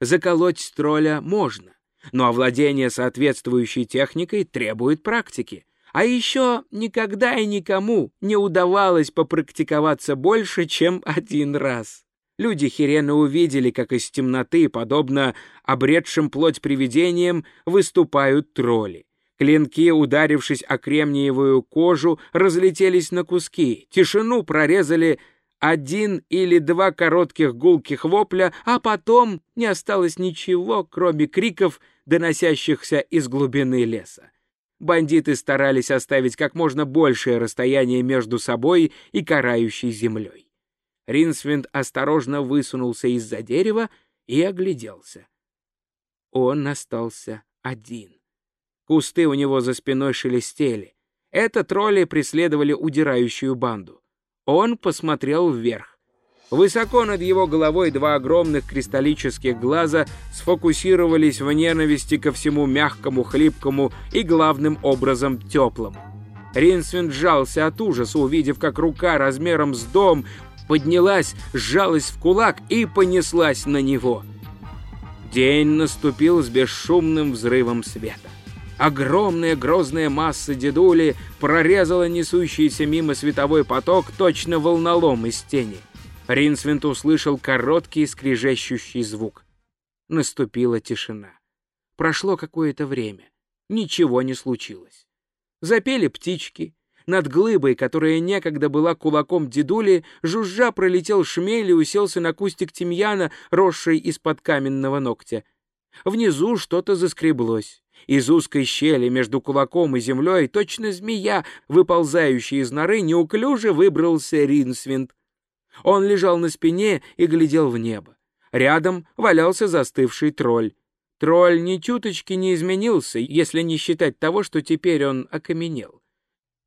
Заколоть тролля можно, но овладение соответствующей техникой требует практики. А еще никогда и никому не удавалось попрактиковаться больше, чем один раз. Люди Хирена увидели, как из темноты, подобно обретшим плоть привидениям, выступают тролли. Клинки, ударившись о кремниевую кожу, разлетелись на куски. Тишину прорезали один или два коротких гулких вопля, а потом не осталось ничего, кроме криков, доносящихся из глубины леса. Бандиты старались оставить как можно большее расстояние между собой и карающей землей. Ринсвинд осторожно высунулся из-за дерева и огляделся. Он остался один. Кусты у него за спиной шелестели. Это тролли преследовали удирающую банду. Он посмотрел вверх. Высоко над его головой два огромных кристаллических глаза сфокусировались в ненависти ко всему мягкому, хлипкому и, главным образом, теплому. Ринсвин сжался от ужаса, увидев, как рука размером с дом поднялась, сжалась в кулак и понеслась на него. День наступил с бесшумным взрывом света. Огромная грозная масса дедули прорезала несущийся мимо световой поток точно волнолом из тени. Ринсвинт услышал короткий скрежещущий звук. Наступила тишина. Прошло какое-то время. Ничего не случилось. Запели птички. Над глыбой, которая некогда была кулаком дедули, жужжа пролетел шмель и уселся на кустик тимьяна, росший из-под каменного ногтя. Внизу что-то заскреблось. Из узкой щели между кулаком и землей точно змея, выползающая из норы, неуклюже выбрался Ринсвинд. Он лежал на спине и глядел в небо. Рядом валялся застывший тролль. Тролль ни чуточки не изменился, если не считать того, что теперь он окаменел.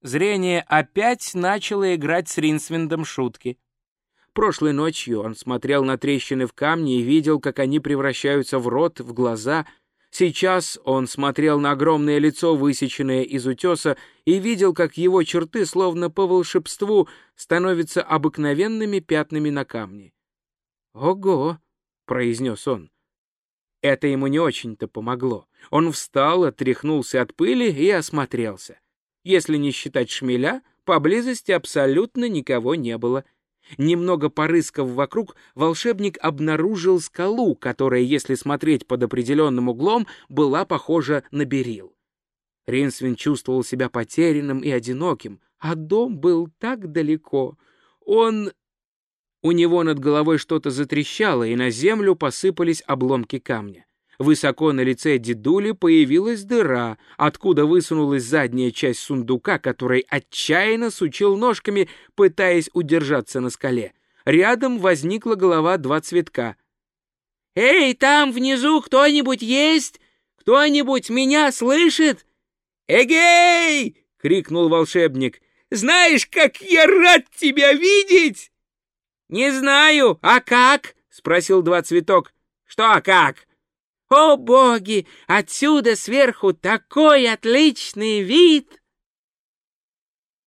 Зрение опять начало играть с Ринсвиндом шутки. Прошлой ночью он смотрел на трещины в камне и видел, как они превращаются в рот, в глаза — Сейчас он смотрел на огромное лицо, высеченное из утеса, и видел, как его черты, словно по волшебству, становятся обыкновенными пятнами на камне. «Ого!» — произнес он. Это ему не очень-то помогло. Он встал, отряхнулся от пыли и осмотрелся. Если не считать шмеля, поблизости абсолютно никого не было. Немного порыскав вокруг, волшебник обнаружил скалу, которая, если смотреть под определенным углом, была похожа на берил. Ринсвин чувствовал себя потерянным и одиноким, а дом был так далеко. Он... У него над головой что-то затрещало, и на землю посыпались обломки камня. Высоко на лице дедули появилась дыра, откуда высунулась задняя часть сундука, который отчаянно сучил ножками, пытаясь удержаться на скале. Рядом возникла голова два цветка. «Эй, там внизу кто-нибудь есть? Кто-нибудь меня слышит?» «Эгей!» — крикнул волшебник. «Знаешь, как я рад тебя видеть!» «Не знаю, а как?» — спросил два цветок. «Что а как?» О, боги, отсюда сверху такой отличный вид!